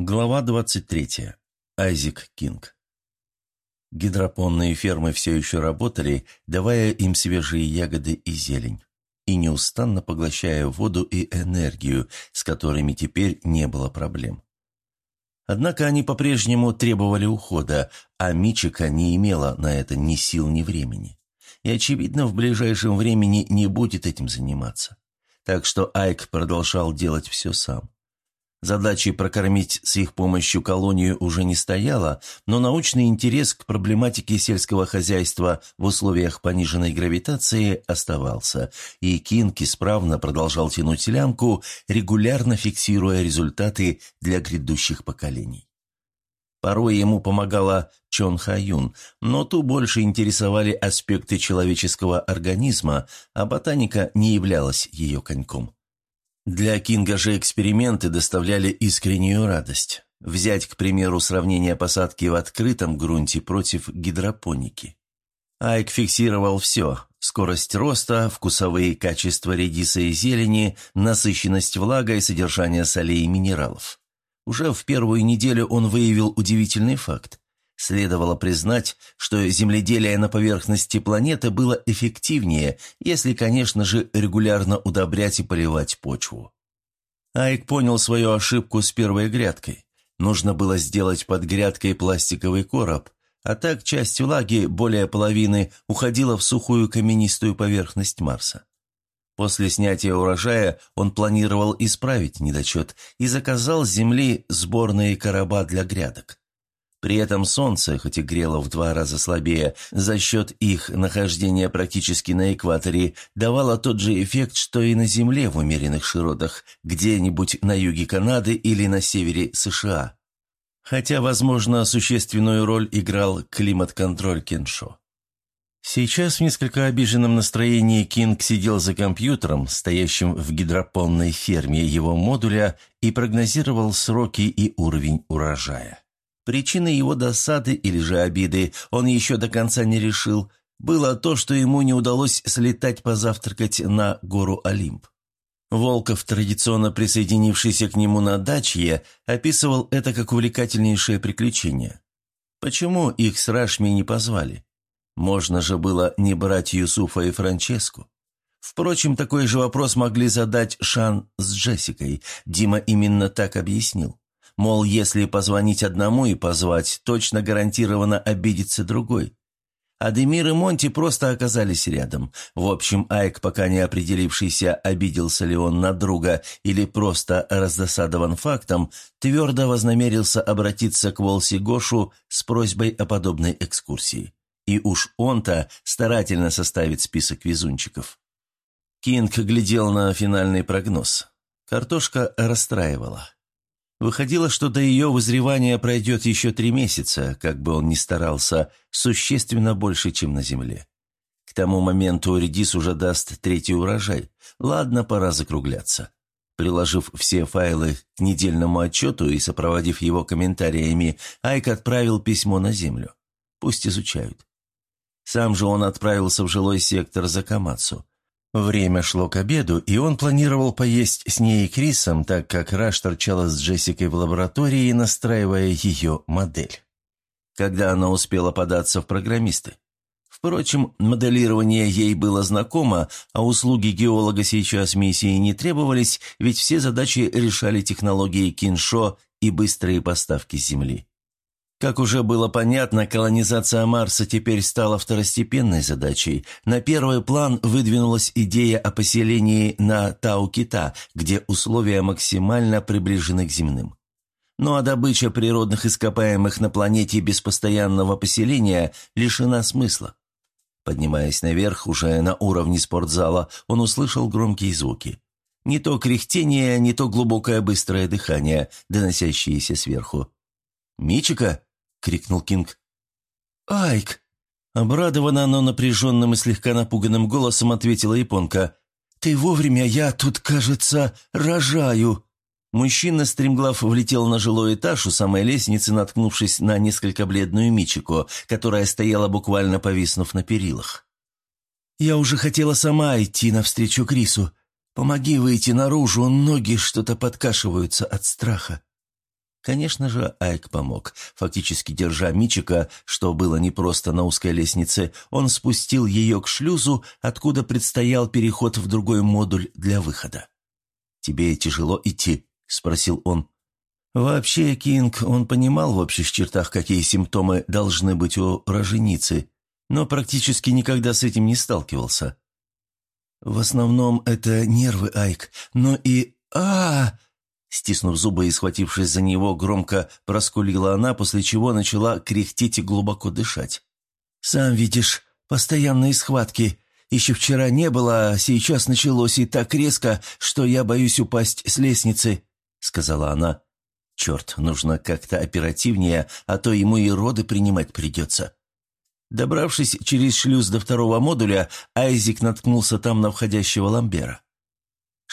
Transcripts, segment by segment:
Глава 23. Айзек Кинг. Гидропонные фермы все еще работали, давая им свежие ягоды и зелень, и неустанно поглощая воду и энергию, с которыми теперь не было проблем. Однако они по-прежнему требовали ухода, а Мичика не имела на это ни сил, ни времени. И, очевидно, в ближайшем времени не будет этим заниматься. Так что Айк продолжал делать все сам. Задачей прокормить с их помощью колонию уже не стояла, но научный интерес к проблематике сельского хозяйства в условиях пониженной гравитации оставался, и Кинг исправно продолжал тянуть лямку, регулярно фиксируя результаты для грядущих поколений. Порой ему помогала Чон Хаюн, но ту больше интересовали аспекты человеческого организма, а ботаника не являлась ее коньком. Для Кинга же эксперименты доставляли искреннюю радость. Взять, к примеру, сравнение посадки в открытом грунте против гидропоники. Айк фиксировал все – скорость роста, вкусовые качества редиса и зелени, насыщенность влагой, содержание солей и минералов. Уже в первую неделю он выявил удивительный факт. Следовало признать, что земледелие на поверхности планеты было эффективнее, если, конечно же, регулярно удобрять и поливать почву. Айк понял свою ошибку с первой грядкой. Нужно было сделать под грядкой пластиковый короб, а так часть влаги, более половины, уходила в сухую каменистую поверхность Марса. После снятия урожая он планировал исправить недочет и заказал с земли сборные короба для грядок. При этом солнце, хоть и грело в два раза слабее, за счет их нахождения практически на экваторе, давало тот же эффект, что и на Земле в умеренных широтах, где-нибудь на юге Канады или на севере США. Хотя, возможно, существенную роль играл климат-контроль Кеншо. Сейчас в несколько обиженном настроении Кинг сидел за компьютером, стоящим в гидропонной ферме его модуля, и прогнозировал сроки и уровень урожая. Причиной его досады или же обиды он еще до конца не решил, было то, что ему не удалось слетать позавтракать на гору Олимп. Волков, традиционно присоединившийся к нему на даче, описывал это как увлекательнейшее приключение. Почему их с Рашми не позвали? Можно же было не брать Юсуфа и Франческу. Впрочем, такой же вопрос могли задать Шан с Джессикой. Дима именно так объяснил. Мол, если позвонить одному и позвать, точно гарантированно обидится другой. Адемир и Монти просто оказались рядом. В общем, Айк, пока не определившийся, обиделся ли он на друга или просто раздосадован фактом, твердо вознамерился обратиться к Волси Гошу с просьбой о подобной экскурсии. И уж он-то старательно составит список везунчиков. Кинг глядел на финальный прогноз. Картошка расстраивала. Выходило, что до ее вызревания пройдет еще три месяца, как бы он ни старался, существенно больше, чем на земле. К тому моменту редис уже даст третий урожай. Ладно, пора закругляться. Приложив все файлы к недельному отчету и сопроводив его комментариями, Айк отправил письмо на землю. Пусть изучают. Сам же он отправился в жилой сектор за Камацу. Время шло к обеду, и он планировал поесть с ней и Крисом, так как Раш торчала с Джессикой в лаборатории, настраивая ее модель. Когда она успела податься в программисты. Впрочем, моделирование ей было знакомо, а услуги геолога сейчас миссии не требовались, ведь все задачи решали технологии Киншо и быстрые поставки Земли. Как уже было понятно, колонизация Марса теперь стала второстепенной задачей. На первый план выдвинулась идея о поселении на Тау-Кита, где условия максимально приближены к земным. Ну а добыча природных ископаемых на планете без постоянного поселения лишена смысла. Поднимаясь наверх, уже на уровне спортзала, он услышал громкие звуки. Не то кряхтение, не то глубокое быстрое дыхание, доносящееся сверху. «Мичика?» крикнул Кинг. «Айк!» Обрадованно, но напряженным и слегка напуганным голосом ответила японка. «Ты вовремя, я тут, кажется, рожаю!» Мужчина стремглав влетел на жилой этаж у самой лестницы, наткнувшись на несколько бледную Мичико, которая стояла буквально повиснув на перилах. «Я уже хотела сама идти навстречу Крису. Помоги выйти наружу, ноги что-то подкашиваются от страха». Конечно же, Айк помог. Фактически держа Мичика, что было непросто на узкой лестнице, он спустил ее к шлюзу, откуда предстоял переход в другой модуль для выхода. «Тебе тяжело идти?» – спросил он. Вообще, Кинг, он понимал в общих чертах, какие симптомы должны быть у роженицы, но практически никогда с этим не сталкивался. В основном это нервы, Айк, но и... а, -а, -а Стиснув зубы и схватившись за него, громко проскулила она, после чего начала кряхтеть и глубоко дышать. «Сам видишь, постоянные схватки. Еще вчера не было, а сейчас началось и так резко, что я боюсь упасть с лестницы», — сказала она. «Черт, нужно как-то оперативнее, а то ему и роды принимать придется». Добравшись через шлюз до второго модуля, Айзик наткнулся там на входящего Ламбера.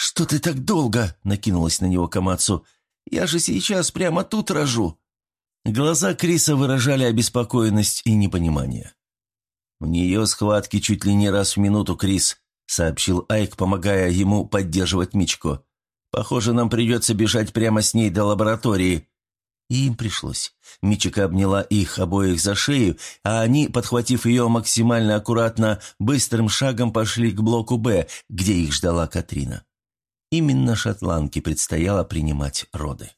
«Что ты так долго?» — накинулась на него Камацу. «Я же сейчас прямо тут рожу». Глаза Криса выражали обеспокоенность и непонимание. «У нее схватки чуть ли не раз в минуту, Крис», — сообщил Айк, помогая ему поддерживать Мичку. «Похоже, нам придется бежать прямо с ней до лаборатории». И им пришлось. Мичика обняла их обоих за шею, а они, подхватив ее максимально аккуратно, быстрым шагом пошли к блоку «Б», где их ждала Катрина. Именно шотландке предстояло принимать роды.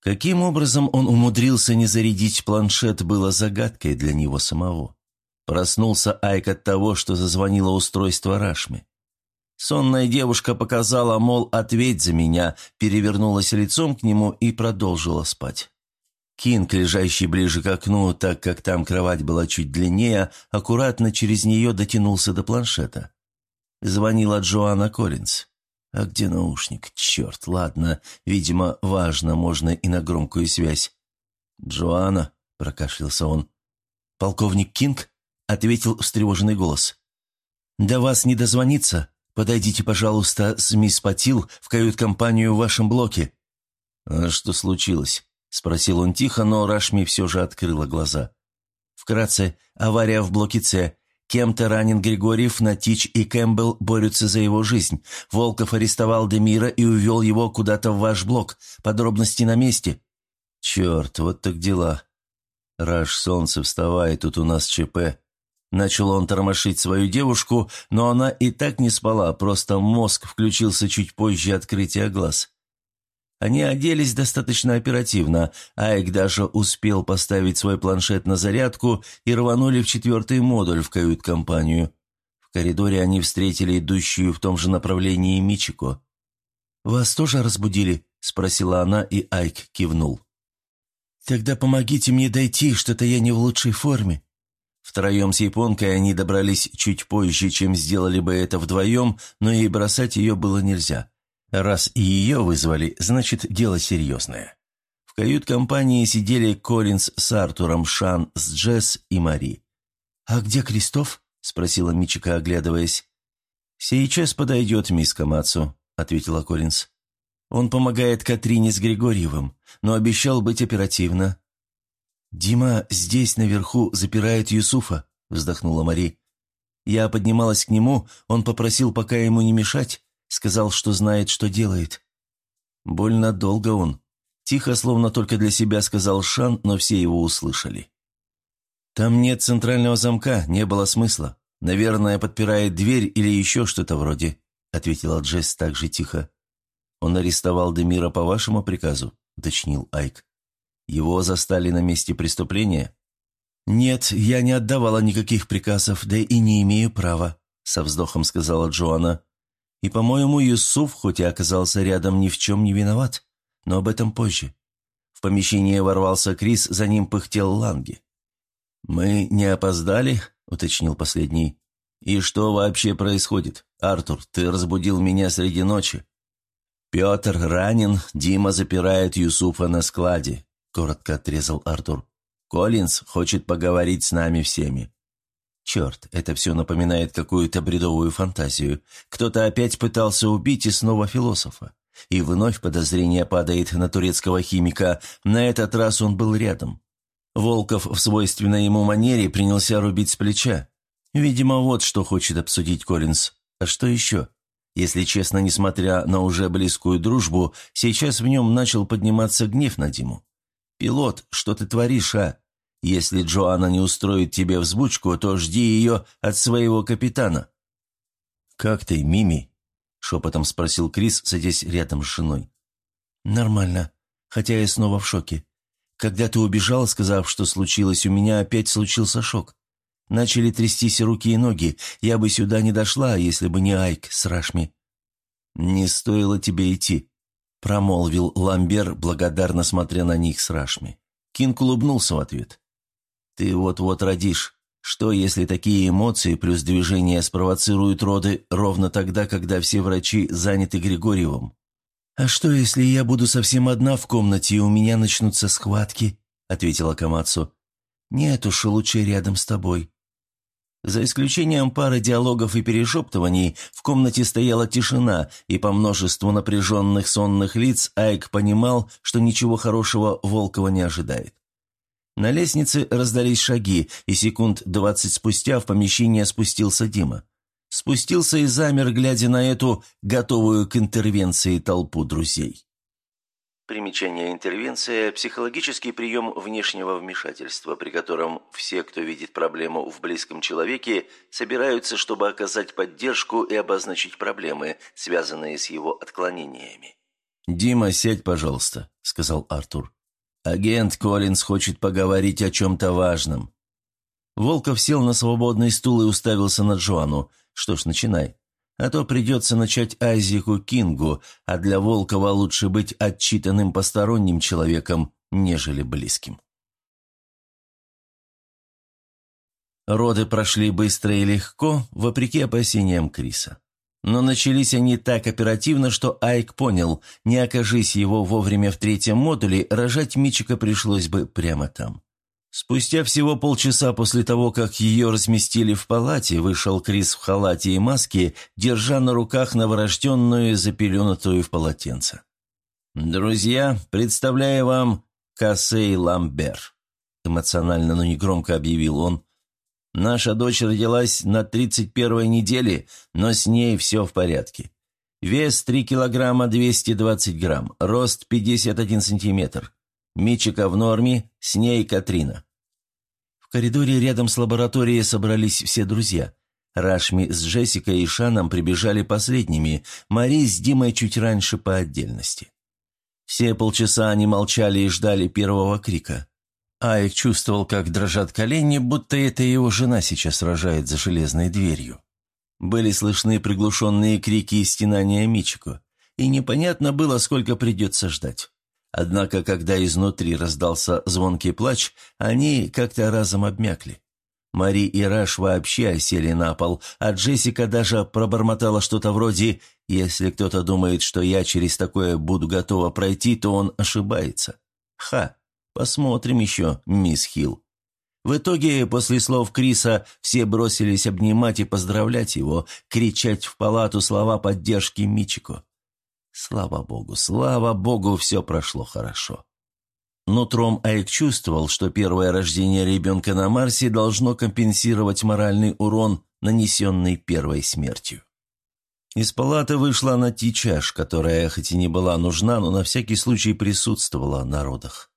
Каким образом он умудрился не зарядить планшет, было загадкой для него самого. Проснулся Айк от того, что зазвонило устройство Рашми. Сонная девушка показала, мол, ответь за меня, перевернулась лицом к нему и продолжила спать. Кинг, лежащий ближе к окну, так как там кровать была чуть длиннее, аккуратно через нее дотянулся до планшета. Звонила Джоанна Коллинз. А где наушник? Черт, ладно. Видимо, важно, можно и на громкую связь. «Джоанна», — прокашлялся он. «Полковник Кинг?» — ответил встревоженный голос. «До вас не дозвониться. Подойдите, пожалуйста, с мисс Патил в кают-компанию в вашем блоке». «А что случилось?» — спросил он тихо, но Рашми все же открыла глаза. «Вкратце, авария в блоке С. Кем-то ранен Григорьев, Натич и Кэмпбелл борются за его жизнь. Волков арестовал Демира и увел его куда-то в ваш блок. Подробности на месте». «Черт, вот так дела. Раш, солнце, вставай, тут у нас ЧП». Начал он тормошить свою девушку, но она и так не спала, просто мозг включился чуть позже открытия глаз. Они оделись достаточно оперативно. Айк даже успел поставить свой планшет на зарядку и рванули в четвертый модуль в кают-компанию. В коридоре они встретили идущую в том же направлении Мичико. «Вас тоже разбудили?» – спросила она, и Айк кивнул. «Тогда помогите мне дойти, что-то я не в лучшей форме». Втроем с японкой они добрались чуть позже, чем сделали бы это вдвоем, но и бросать ее было нельзя. Раз и ее вызвали, значит, дело серьезное. В кают-компании сидели Коллинз с Артуром, Шан с Джесс и Мари. «А где Кристоф?» – спросила Мичика, оглядываясь. «Сейчас подойдет мисс Камацу», – ответила Коллинз. «Он помогает Катрине с Григорьевым, но обещал быть оперативно». «Дима здесь, наверху, запирает Юсуфа», – вздохнула Мари. «Я поднималась к нему, он попросил пока ему не мешать, Сказал, что знает, что делает. Больно долго он. Тихо, словно только для себя сказал Шан, но все его услышали. «Там нет центрального замка, не было смысла. Наверное, подпирает дверь или еще что-то вроде», — ответила Джесс так же тихо. «Он арестовал Демира по вашему приказу», — уточнил Айк. «Его застали на месте преступления?» «Нет, я не отдавала никаких приказов, да и не имею права», — со вздохом сказала Джоанна. И, по-моему, Юсуф, хоть и оказался рядом, ни в чем не виноват. Но об этом позже. В помещение ворвался Крис, за ним пыхтел Ланги. «Мы не опоздали?» — уточнил последний. «И что вообще происходит? Артур, ты разбудил меня среди ночи». «Петр ранен, Дима запирает Юсуфа на складе», — коротко отрезал Артур. «Коллинз хочет поговорить с нами всеми. Черт, это все напоминает какую-то бредовую фантазию. Кто-то опять пытался убить и снова философа. И вновь подозрение падает на турецкого химика. На этот раз он был рядом. Волков в свойственной ему манере принялся рубить с плеча. Видимо, вот что хочет обсудить Коллинз. А что еще? Если честно, несмотря на уже близкую дружбу, сейчас в нем начал подниматься гнев на Диму. «Пилот, что ты творишь, а? Если Джоанна не устроит тебе взбучку, то жди ее от своего капитана». «Как ты, Мими?» – шепотом спросил Крис, садясь рядом с женой. «Нормально, хотя я снова в шоке. Когда ты убежал, сказав, что случилось, у меня опять случился шок. Начали трястись руки и ноги. Я бы сюда не дошла, если бы не Айк с Рашми». «Не стоило тебе идти», – промолвил Ламбер, благодарно смотря на них с Рашми. Кинг улыбнулся в ответ. «Ты вот-вот родишь. Что, если такие эмоции плюс движения спровоцируют роды ровно тогда, когда все врачи заняты Григорьевым? «А что, если я буду совсем одна в комнате, и у меня начнутся схватки?» — ответила Камацу. «Нет уж, лучше рядом с тобой». За исключением пары диалогов и перешептываний, в комнате стояла тишина, и по множеству напряженных сонных лиц Айк понимал, что ничего хорошего Волкова не ожидает. На лестнице раздались шаги, и секунд двадцать спустя в помещение спустился Дима. Спустился и замер, глядя на эту, готовую к интервенции толпу друзей. Примечание интервенция – психологический прием внешнего вмешательства, при котором все, кто видит проблему в близком человеке, собираются, чтобы оказать поддержку и обозначить проблемы, связанные с его отклонениями. «Дима, сядь, пожалуйста», – сказал Артур. «Агент Коллинз хочет поговорить о чем-то важном». Волков сел на свободный стул и уставился на Джоанну. Что ж, начинай. А то придется начать Айзеку Кингу, а для Волкова лучше быть отчитанным посторонним человеком, нежели близким. Роды прошли быстро и легко, вопреки опасениям Криса. Но начались они так оперативно, что Айк понял, не окажись его вовремя в третьем модуле, рожать Мичика пришлось бы прямо там. Спустя всего полчаса после того, как ее разместили в палате, вышел Крис в халате и маске, держа на руках новорожденную, запеленутую в полотенце. «Друзья, представляю вам Кассей Ламбер», — эмоционально, но негромко объявил он. «Наша дочь родилась на 31-й неделе, но с ней все в порядке. Вес 3 килограмма 220 грамм, рост 51 сантиметр». Мичика в норме, с ней Катрина». В коридоре рядом с лабораторией собрались все друзья. Рашми с Джессикой и Шаном прибежали последними, Мари с Димой чуть раньше по отдельности. Все полчаса они молчали и ждали первого крика. Айк чувствовал, как дрожат колени, будто это его жена сейчас рожает за железной дверью. Были слышны приглушенные крики и стенания Мичико, и непонятно было, сколько придется ждать. Однако, когда изнутри раздался звонкий плач, они как-то разом обмякли. Мари и Раш вообще осели на пол, а Джессика даже пробормотала что-то вроде «Если кто-то думает, что я через такое буду готова пройти, то он ошибается». Ха, посмотрим еще, мисс Хилл. В итоге, после слов Криса, все бросились обнимать и поздравлять его, кричать в палату слова поддержки Мичико. Слава богу, слава богу, все прошло хорошо. Нутром Айк чувствовал, что первое рождение ребенка на Марсе должно компенсировать моральный урон, нанесенный первой смертью. Из палаты вышла Натичаш, которая, хоть и не была нужна, но на всякий случай присутствовала на родах.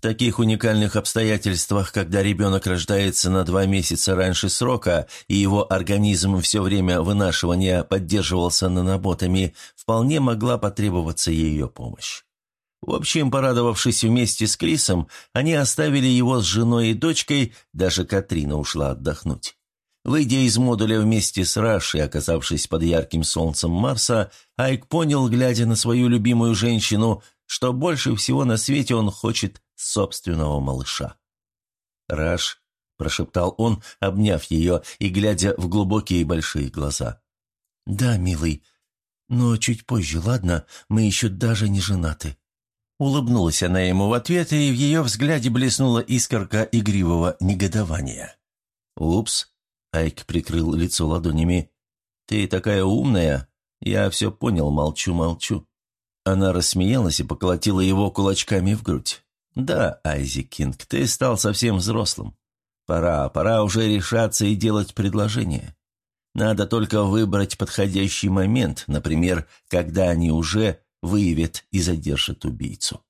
В таких уникальных обстоятельствах, когда ребенок рождается на два месяца раньше срока, и его организм все время вынашивания поддерживался наноботами, вполне могла потребоваться ее помощь. В общем, порадовавшись вместе с Крисом, они оставили его с женой и дочкой, даже Катрина ушла отдохнуть. Выйдя из модуля вместе с Рашей, оказавшись под ярким солнцем Марса, Айк понял, глядя на свою любимую женщину, что больше всего на свете он хочет собственного малыша. «Раш», — прошептал он, обняв ее и глядя в глубокие большие глаза. «Да, милый, но чуть позже, ладно? Мы еще даже не женаты». Улыбнулась она ему в ответ, и в ее взгляде блеснула искорка игривого негодования. «Упс», — Айк прикрыл лицо ладонями, — «ты такая умная. Я все понял, молчу-молчу». Она рассмеялась и поколотила его кулачками в грудь. «Да, Айзи Кинг, ты стал совсем взрослым. Пора, пора уже решаться и делать предложение. Надо только выбрать подходящий момент, например, когда они уже выявят и задержат убийцу.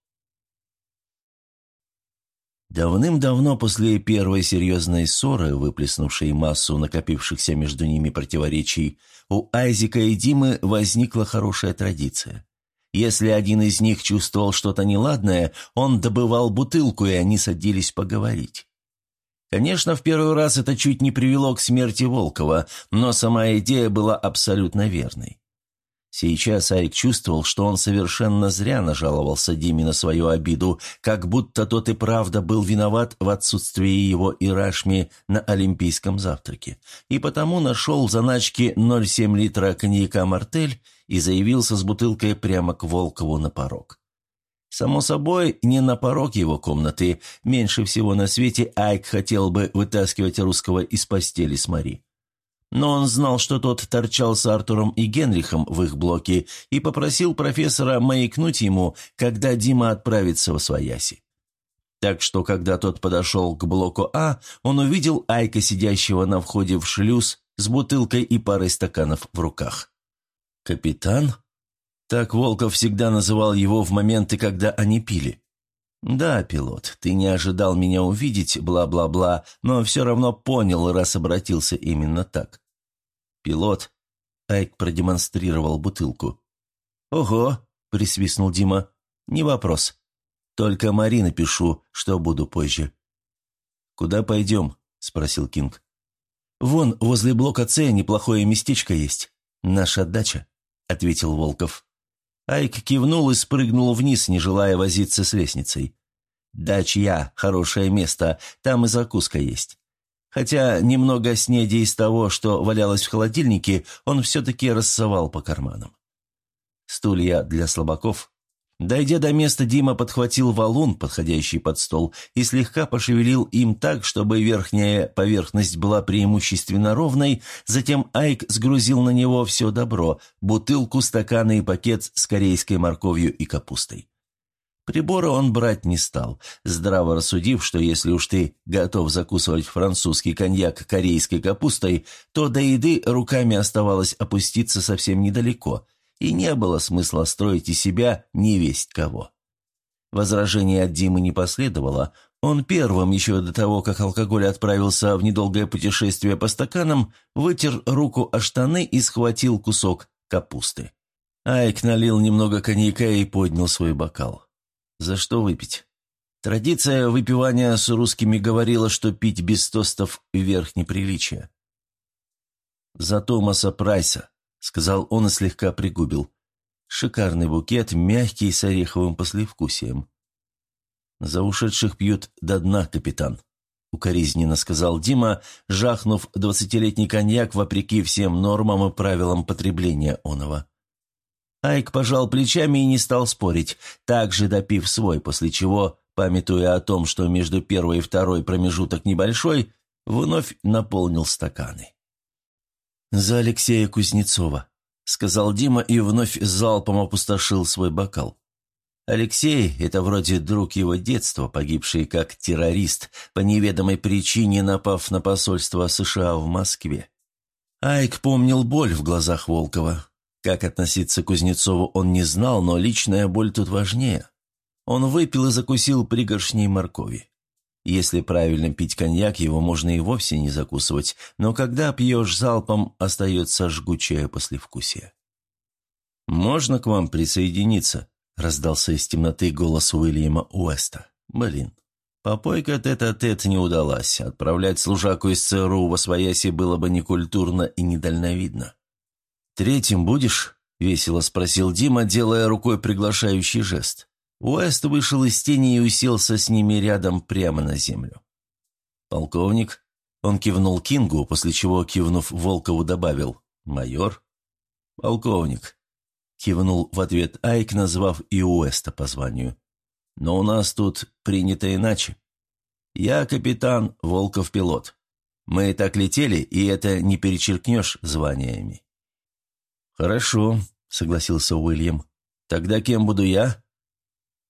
Давным-давно после первой серьезной ссоры, выплеснувшей массу накопившихся между ними противоречий, у Айзика и Димы возникла хорошая традиция. Если один из них чувствовал что-то неладное, он добывал бутылку, и они садились поговорить. Конечно, в первый раз это чуть не привело к смерти Волкова, но сама идея была абсолютно верной. Сейчас Айк чувствовал, что он совершенно зря нажаловался Диме на свою обиду, как будто тот и правда был виноват в отсутствии его и Рашми на олимпийском завтраке, и потому нашел в заначке 0,7 литра коньяка «Мартель» и заявился с бутылкой прямо к Волкову на порог. Само собой, не на порог его комнаты, меньше всего на свете Айк хотел бы вытаскивать русского из постели с Мари. Но он знал, что тот торчал с Артуром и Генрихом в их блоке и попросил профессора маякнуть ему, когда Дима отправится в Свояси. Так что, когда тот подошел к блоку А, он увидел Айка, сидящего на входе в шлюз, с бутылкой и парой стаканов в руках. «Капитан?» Так Волков всегда называл его в моменты, когда они пили. «Да, пилот, ты не ожидал меня увидеть, бла-бла-бла, но все равно понял, раз обратился именно так». «Пилот», — Айк продемонстрировал бутылку. «Ого», — присвистнул Дима, — «не вопрос. Только Мари напишу, что буду позже». «Куда пойдем?» — спросил Кинг. «Вон, возле блока С неплохое местечко есть. Наша дача», — ответил Волков. Айк кивнул и спрыгнул вниз, не желая возиться с лестницей. «Дачья, хорошее место, там и закуска есть». Хотя немного снеди из того, что валялось в холодильнике, он все-таки рассовал по карманам. Стулья для слабаков. Дойдя до места, Дима подхватил валун, подходящий под стол, и слегка пошевелил им так, чтобы верхняя поверхность была преимущественно ровной, затем Айк сгрузил на него все добро – бутылку, стаканы и пакет с корейской морковью и капустой. Прибора он брать не стал, здраво рассудив, что если уж ты готов закусывать французский коньяк корейской капустой, то до еды руками оставалось опуститься совсем недалеко – и не было смысла строить из себя невесть кого. Возражения от Димы не последовало. Он первым, еще до того, как алкоголь отправился в недолгое путешествие по стаканам, вытер руку о штаны и схватил кусок капусты. Айк налил немного коньяка и поднял свой бокал. «За что выпить?» Традиция выпивания с русскими говорила, что пить без тостов – верх неприличия. «За Томаса Прайса», — сказал он и слегка пригубил. «Шикарный букет, мягкий, с ореховым послевкусием». «За ушедших пьют до дна, капитан», — укоризненно сказал Дима, жахнув двадцатилетний коньяк вопреки всем нормам и правилам потребления оного. Айк пожал плечами и не стал спорить, также допив свой, после чего, памятуя о том, что между первой и второй промежуток небольшой, вновь наполнил стаканы. «За Алексея Кузнецова», — сказал Дима и вновь залпом опустошил свой бокал. Алексей — это вроде друг его детства, погибший как террорист, по неведомой причине напав на посольство США в Москве. Айк помнил боль в глазах Волкова. Как относиться к Кузнецову он не знал, но личная боль тут важнее. Он выпил и закусил пригоршней моркови. Если правильно пить коньяк, его можно и вовсе не закусывать, но когда пьешь залпом, остается жгучее послевкусие. «Можно к вам присоединиться?» – раздался из темноты голос Уильяма Уэста. «Блин, попойка тет-а-тет не удалась. Отправлять служаку из ЦРУ во свояси было бы некультурно и недальновидно». «Третьим будешь?» – весело спросил Дима, делая рукой приглашающий жест. Уэст вышел из тени и уселся с ними рядом прямо на землю. «Полковник?» Он кивнул Кингу, после чего, кивнув Волкову, добавил «Майор?» «Полковник», — кивнул в ответ Айк, назвав и Уэста по званию. «Но у нас тут принято иначе. Я капитан, Волков пилот. Мы так летели, и это не перечеркнешь званиями». «Хорошо», — согласился Уильям. «Тогда кем буду я?»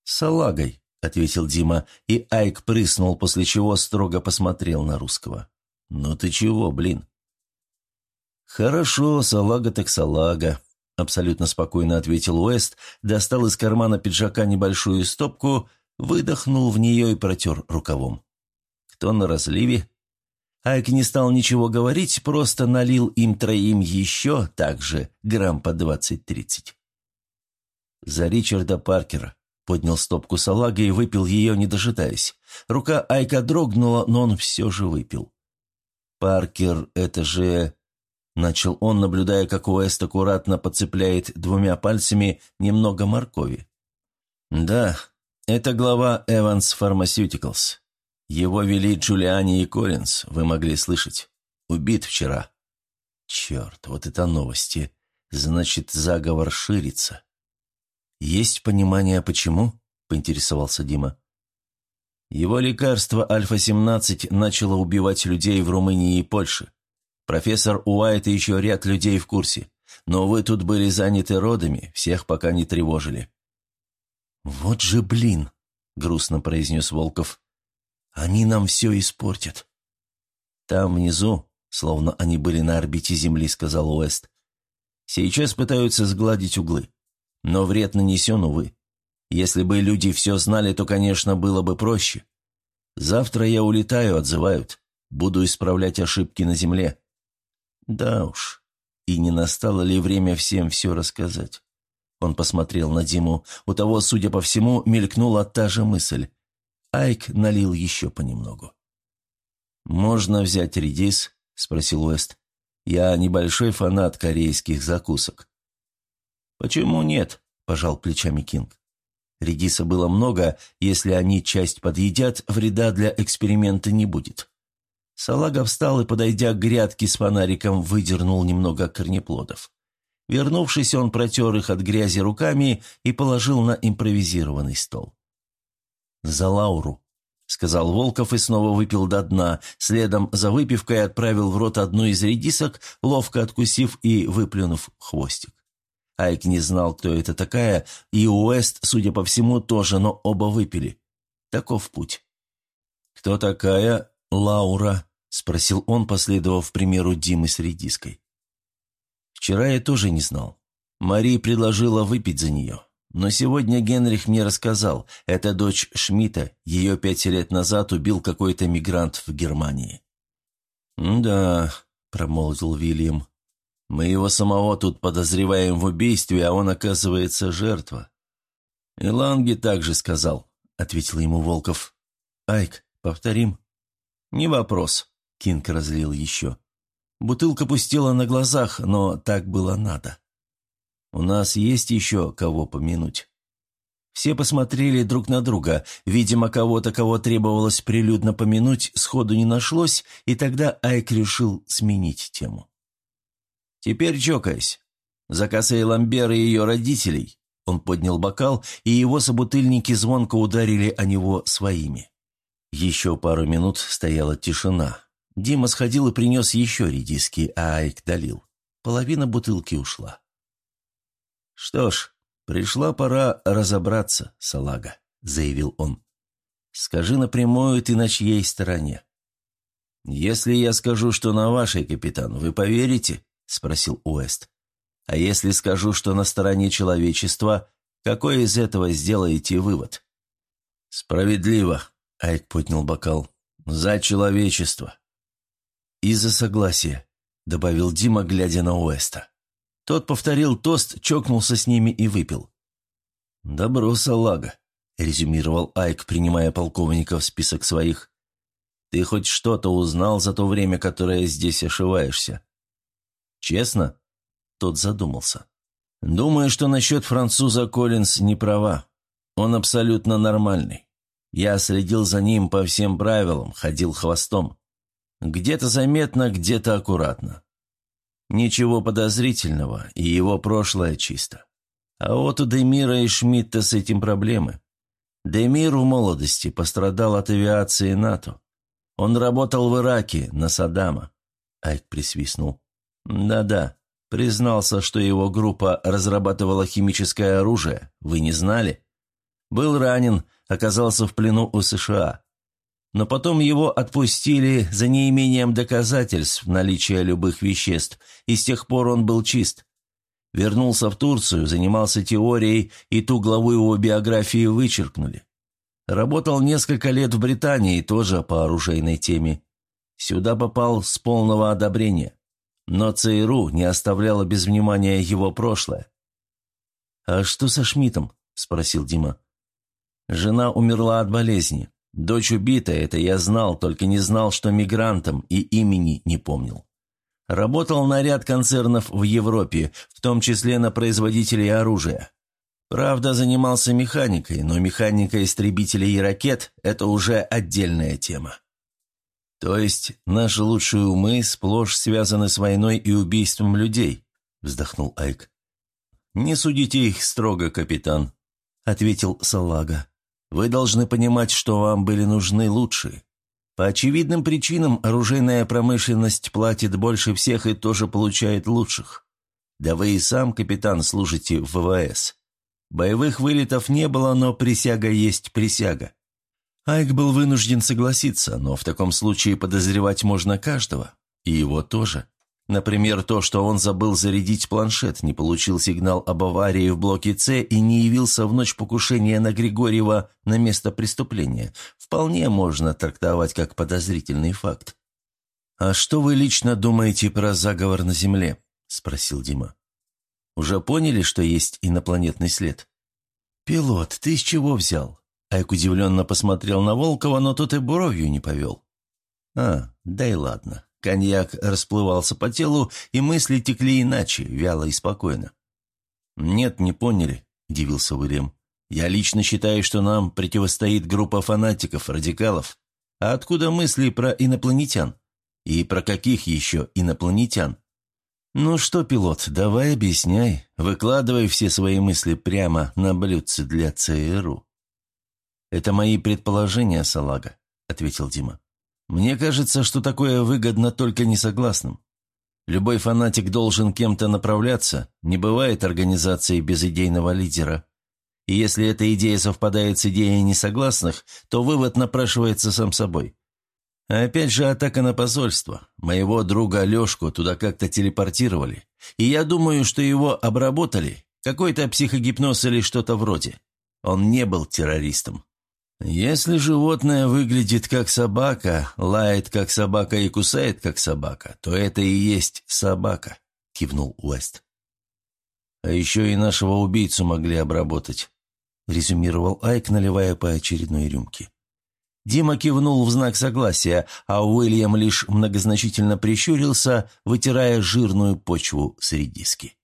«Салагой», — ответил Дима, и Айк прыснул, после чего строго посмотрел на русского. «Ну ты чего, блин?» «Хорошо, салага так салага», — абсолютно спокойно ответил Уэст, достал из кармана пиджака небольшую стопку, выдохнул в нее и протер рукавом. «Кто на разливе?» Айк не стал ничего говорить, просто налил им троим еще, также, грамм по двадцать-тридцать. «За Ричарда Паркера», — поднял стопку салага и выпил ее, не дожидаясь. Рука Айка дрогнула, но он все же выпил. «Паркер, это же...» Начал он, наблюдая, как Уэст аккуратно подцепляет двумя пальцами немного моркови. «Да, это глава Evans Pharmaceuticals. Его вели Джулиани и Коллинз, вы могли слышать. Убит вчера». «Черт, вот это новости. Значит, заговор ширится». «Есть понимание, почему?» – поинтересовался Дима. Его лекарство Альфа-17 начало убивать людей в Румынии и Польше. Профессор Уайт и еще ряд людей в курсе. Но вы тут были заняты родами, всех пока не тревожили». «Вот же блин!» — грустно произнес Волков. «Они нам все испортят». «Там внизу, словно они были на орбите Земли», — сказал Уэст. «Сейчас пытаются сгладить углы. Но вред нанесен, увы. Если бы люди все знали, то, конечно, было бы проще. Завтра я улетаю, отзывают. Буду исправлять ошибки на земле. Да уж. И не настало ли время всем все рассказать? Он посмотрел на Диму. У того, судя по всему, мелькнула та же мысль. Айк налил еще понемногу. «Можно взять редис?» – спросил Уэст. «Я небольшой фанат корейских закусок». «Почему нет?» – пожал плечами Кинг. Редиса было много, если они часть подъедят, вреда для эксперимента не будет. Салага встал и, подойдя к грядке с фонариком, выдернул немного корнеплодов. Вернувшись, он протер их от грязи руками и положил на импровизированный стол. «За Лауру», — сказал Волков и снова выпил до дна, следом за выпивкой отправил в рот одну из редисок, ловко откусив и выплюнув хвостик. Айк не знал, кто это такая, и Уэст, судя по всему, тоже, но оба выпили. Таков путь. «Кто такая Лаура?» – спросил он, последовав примеру Димы с редиской. «Вчера я тоже не знал. Мари предложила выпить за нее. Но сегодня Генрих мне рассказал, это дочь Шмидта, ее пять лет назад убил какой-то мигрант в Германии». «Да», – промолвил Вильям, мы его самого тут подозреваем в убийстве, а он, оказывается, жертва». «И Ланги также сказал», — ответил ему Волков. «Айк, повторим?» «Не вопрос», — Кинг разлил еще. Бутылка пустила на глазах, но так было надо. «У нас есть еще кого помянуть». Все посмотрели друг на друга. Видимо, кого-то, кого требовалось прилюдно помянуть, сходу не нашлось, и тогда Айк решил сменить тему. Теперь чокаясь. За Ламбер и ее родителей. Он поднял бокал, и его собутыльники звонко ударили о него своими. Еще пару минут стояла тишина. Дима сходил и принес еще редиски, а Айк долил. Половина бутылки ушла. «Что ж, пришла пора разобраться, салага», — заявил он. «Скажи напрямую, ты на чьей стороне?» «Если я скажу, что на вашей, капитан, вы поверите?» — спросил Уэст. «А если скажу, что на стороне человечества, какой из этого сделаете вывод?» «Справедливо», — Айк поднял бокал. «За человечество». «И за согласие», — добавил Дима, глядя на Уэста. Тот повторил тост, чокнулся с ними и выпил. «Добро, салага», — резюмировал Айк, принимая полковника в список своих. «Ты хоть что-то узнал за то время, которое здесь ошиваешься?» «Честно?» Тот задумался. «Думаю, что насчет француза Коллинз не права. Он абсолютно нормальный. Я следил за ним по всем правилам, ходил хвостом. Где-то заметно, где-то аккуратно. Ничего подозрительного, и его прошлое чисто. А вот у Демира и Шмидта с этим проблемы. Демир в молодости пострадал от авиации НАТО. Он работал в Ираке, на Саддама. Айк присвистнул. «Да-да, признался, что его группа разрабатывала химическое оружие. Вы не знали? Был ранен, оказался в плену у США. но потом его отпустили за неимением доказательств наличия любых веществ, и с тех пор он был чист. Вернулся в Турцию, занимался теорией, и ту главу его биографии вычеркнули. Работал несколько лет в Британии, тоже по оружейной теме. Сюда попал с полного одобрения. Но ЦРУ не оставляла без внимания его прошлое. «А что со Шмидтом?» – спросил Дима. «Жена умерла от болезни. Дочь убита, это я знал, только не знал, что мигрантом, и имени не помнил. Работал на ряд концернов в Европе, в том числе на производителей оружия. Правда, занимался механикой, но механика истребителей и ракет – это уже отдельная тема. То есть наши лучшие умы сплошь связаны с войной и убийством людей, вздохнул Айк. Не судите их строго, капитан, ответил Салага. Вы должны понимать, что вам были нужны лучшие. По очевидным причинам оружейная промышленность платит больше всех и тоже получает лучших. Да вы и сам, капитан, служите в ВВС. Боевых вылетов не было, но присяга есть присяга. Айк был вынужден согласиться, но в таком случае подозревать можно каждого. И его тоже. Например, то, что он забыл зарядить планшет, не получил сигнал об аварии в блоке С и не явился в ночь покушения на Григорьева на место преступления, вполне можно трактовать как подозрительный факт. «А что вы лично думаете про заговор на Земле?» – спросил Дима. «Уже поняли, что есть инопланетный след?» «Пилот, ты с чего взял?» Айк удивленно посмотрел на Волкова, но тот и бровью не повел. «А, да и ладно. Коньяк расплывался по телу, и мысли текли иначе, вяло и спокойно. «Нет, не поняли», – удивился Уильям. «Я лично считаю, что нам противостоит группа фанатиков, радикалов. А откуда мысли про инопланетян? И про каких еще инопланетян? Ну что, пилот, давай объясняй, выкладывай все свои мысли прямо на блюдце для ЦРУ». «Это мои предположения, Салага», – ответил Дима. Мне кажется, что такое выгодно только несогласным. Любой фанатик должен кем-то направляться, не бывает организации без идейного лидера. И если эта идея совпадает с идеей несогласных, то вывод напрашивается сам собой. А опять же атака на посольство. Моего друга Лешку туда как-то телепортировали. И я думаю, что его обработали. Какой-то психогипноз или что-то вроде. Он не был террористом. «Если животное выглядит как собака, лает как собака и кусает как собака, то это и есть собака», — кивнул Уэст. «А еще и нашего убийцу могли обработать», — резюмировал Айк, наливая по очередной рюмке. Дима кивнул в знак согласия, а Уильям лишь многозначительно прищурился, вытирая жирную почву с редиски.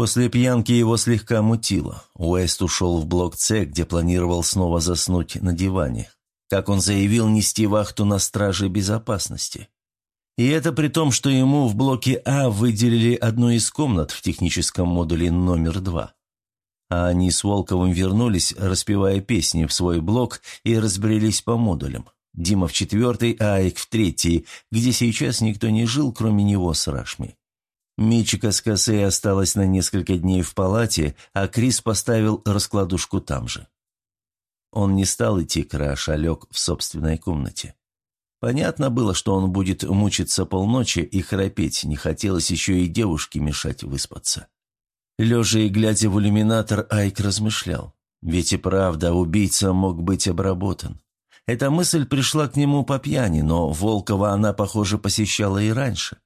После пьянки его слегка мутило. Уэст ушел в блок С, где планировал снова заснуть на диване. Как он заявил, нести вахту на страже безопасности. И это при том, что ему в блоке А выделили одну из комнат в техническом модуле номер два. А они с Волковым вернулись, распевая песни в свой блок и разбрелись по модулям. Дима в четвертый, а Айк в третий, где сейчас никто не жил, кроме него с Рашми. Мичика с Косей осталась на несколько дней в палате, а Крис поставил раскладушку там же. Он не стал идти краш, а лег в собственной комнате. Понятно было, что он будет мучиться полночи и храпеть, не хотелось еще и девушке мешать выспаться. Лежа и глядя в иллюминатор, Айк размышлял. Ведь и правда, убийца мог быть обработан. Эта мысль пришла к нему по пьяни, но Волкова она, похоже, посещала и раньше.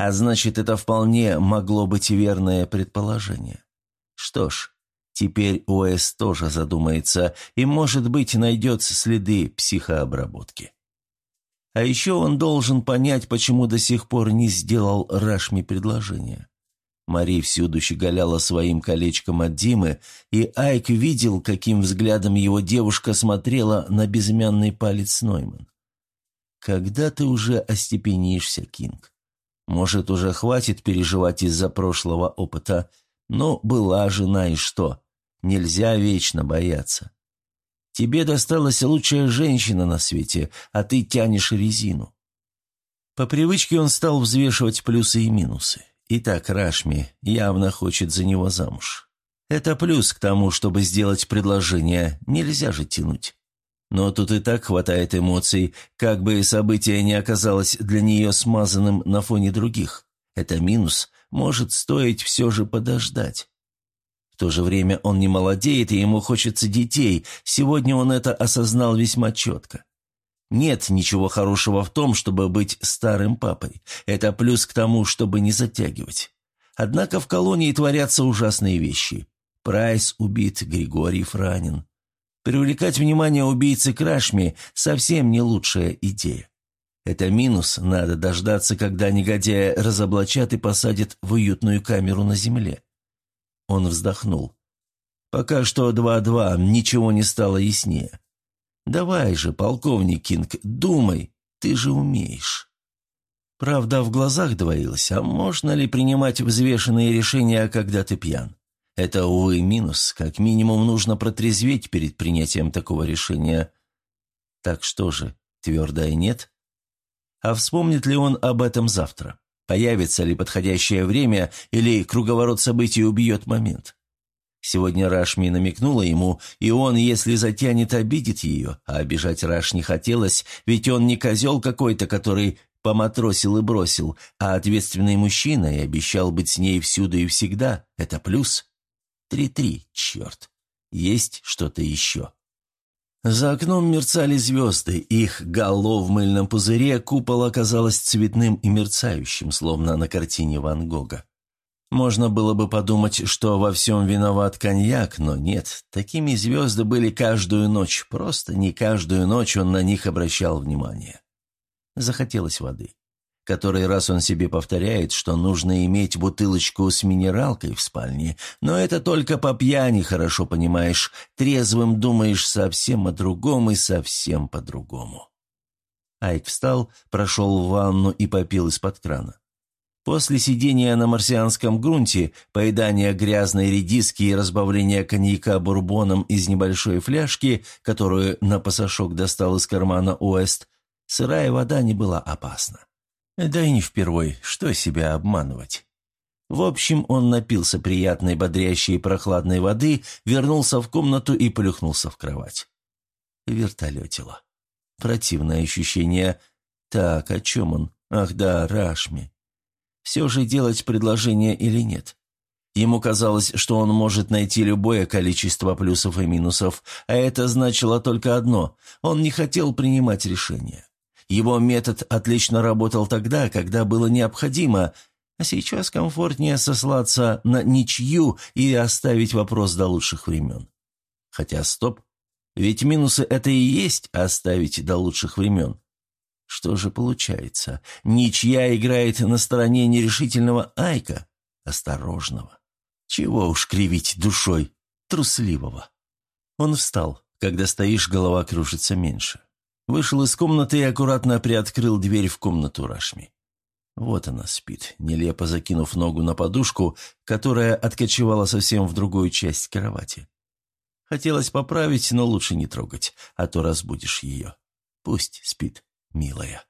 А значит, это вполне могло быть верное предположение. Что ж, теперь ОС тоже задумается и, может быть, найдет следы психообработки. А еще он должен понять, почему до сих пор не сделал Рашми предложение. Мари всюду щеголяла своим колечком от Димы, и Айк видел, каким взглядом его девушка смотрела на безымянный палец Нойман. «Когда ты уже остепенишься, Кинг?» Может, уже хватит переживать из-за прошлого опыта, но была жена и что? Нельзя вечно бояться. Тебе досталась лучшая женщина на свете, а ты тянешь резину. По привычке он стал взвешивать плюсы и минусы. Итак, Рашми явно хочет за него замуж. Это плюс к тому, чтобы сделать предложение, нельзя же тянуть. Но тут и так хватает эмоций, как бы событие не оказалось для нее смазанным на фоне других. Это минус, может стоить все же подождать. В то же время он не молодеет, и ему хочется детей. Сегодня он это осознал весьма четко. Нет ничего хорошего в том, чтобы быть старым папой. Это плюс к тому, чтобы не затягивать. Однако в колонии творятся ужасные вещи. Прайс убит, Григорьев ранен. Привлекать внимание убийцы Крашми совсем не лучшая идея. Это минус, надо дождаться, когда негодяя разоблачат и посадят в уютную камеру на земле. Он вздохнул. Пока что два-два, ничего не стало яснее. «Давай же, полковник Кинг, думай, ты же умеешь». Правда, в глазах двоилось, а можно ли принимать взвешенные решения, когда ты пьян? Это, увы, минус. Как минимум нужно протрезветь перед принятием такого решения. Так что же, твердое нет? А вспомнит ли он об этом завтра? Появится ли подходящее время или круговорот событий убьет момент? Сегодня Рашми намекнула ему, и он, если затянет, обидит ее, а обижать Раш не хотелось, ведь он не козел какой-то, который поматросил и бросил, а ответственный мужчина и обещал быть с ней всюду и всегда. Это плюс. Три-три, черт. Есть что-то еще. За окном мерцали звезды, их гало в мыльном пузыре, купол оказалось цветным и мерцающим, словно на картине Ван Гога. Можно было бы подумать, что во всем виноват коньяк, но нет, такими звезды были каждую ночь, просто не каждую ночь он на них обращал внимание. Захотелось воды. Который раз он себе повторяет, что нужно иметь бутылочку с минералкой в спальне, но это только по пьяни, хорошо понимаешь, трезвым думаешь совсем о другом и совсем по-другому. Айк встал, прошел в ванну и попил из-под крана. После сидения на марсианском грунте, поедания грязной редиски и разбавления коньяка бурбоном из небольшой фляжки, которую на пасашок достал из кармана Уэст, сырая вода не была опасна. Да и не впервой, что себя обманывать. В общем, он напился приятной, бодрящей и прохладной воды, вернулся в комнату и плюхнулся в кровать. Вертолетило. Противное ощущение. Так, о чем он? Ах да, Рашми все же делать предложение или нет. Ему казалось, что он может найти любое количество плюсов и минусов, а это значило только одно – он не хотел принимать решения. Его метод отлично работал тогда, когда было необходимо, а сейчас комфортнее сослаться на ничью и оставить вопрос до лучших времен. Хотя стоп, ведь минусы – это и есть оставить до лучших времен. Что же получается? Ничья играет на стороне нерешительного Айка, осторожного. Чего уж кривить душой, трусливого. Он встал. Когда стоишь, голова кружится меньше. Вышел из комнаты и аккуратно приоткрыл дверь в комнату Рашми. Вот она спит, нелепо закинув ногу на подушку, которая откочевала совсем в другую часть кровати. Хотелось поправить, но лучше не трогать, а то разбудишь ее. Пусть спит милая,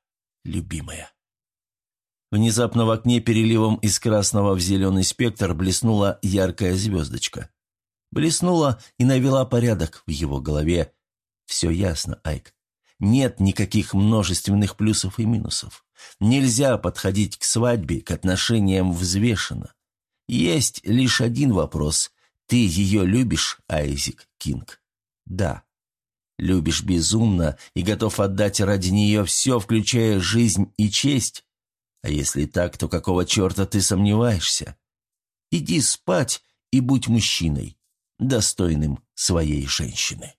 любимая. Внезапно в окне переливом из красного в зеленый спектр блеснула яркая звездочка. Блеснула и навела порядок в его голове. Все ясно, Айк. Нет никаких множественных плюсов и минусов. Нельзя подходить к свадьбе, к отношениям взвешенно. Есть лишь один вопрос. Ты ее любишь, Айзик Кинг? Да любишь безумно и готов отдать ради нее все, включая жизнь и честь? А если так, то какого черта ты сомневаешься? Иди спать и будь мужчиной, достойным своей женщины.